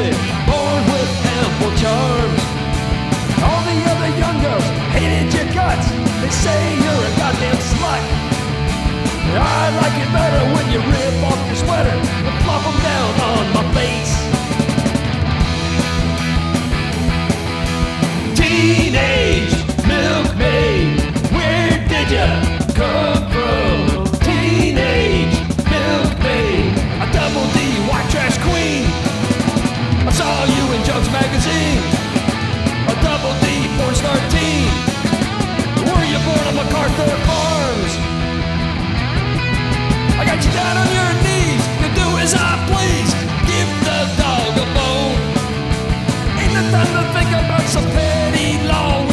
music, born with ample charms, All the other young girls hated your guts. They say you're a goddamn slut. I like it better when you rip off your sweater and flop them down on It's a petty law.